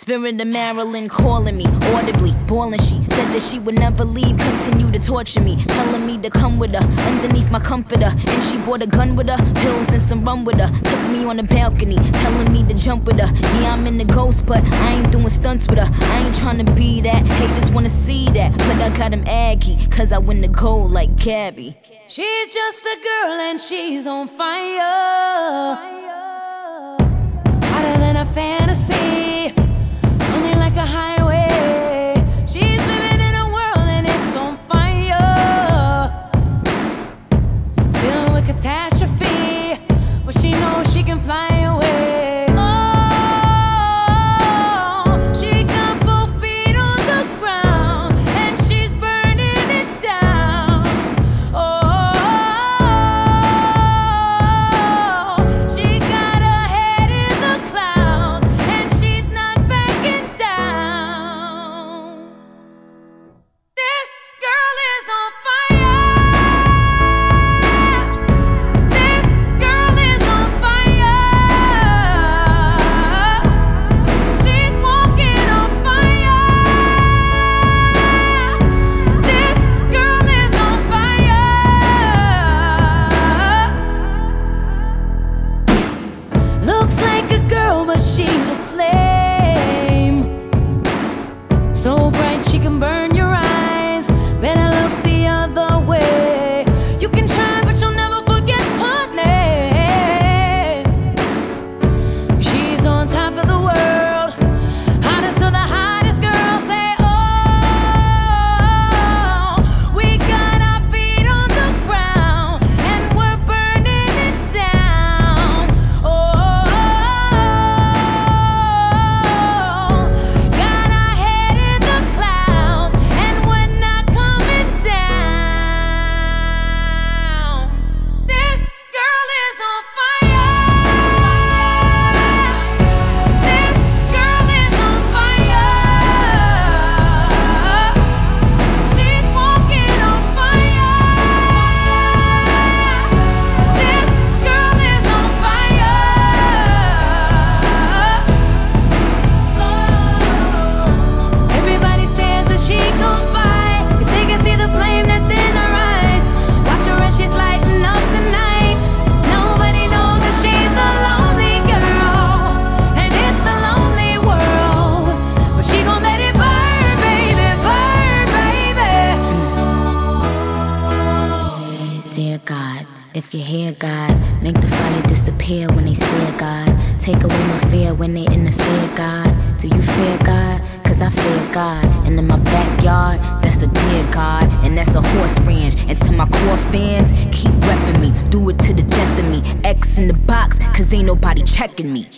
Spirit of Marilyn calling me audibly, bawling. She said that she would never leave, continue to torture me, telling me to come with her underneath my comforter. And she brought a gun with her, pills and some rum with her. Took me on the balcony, telling me to jump with her. Yeah, I'm in the ghost, but I ain't doing stunts with her. I ain't trying to be that. Haters wanna see that, but I got him aggy, cause I win the gold like Gabby. She's just a girl and she's on fire. Burn if you hear God, make the fire disappear when they stare, God. Take away my fear when they interfere, God. Do you fear God? Cause I fear God. And in my backyard, that's a deer God. And that's a horse ranch. And to my core fans, keep repping me. Do it to the death of me. X in the box, cause ain't nobody checking me.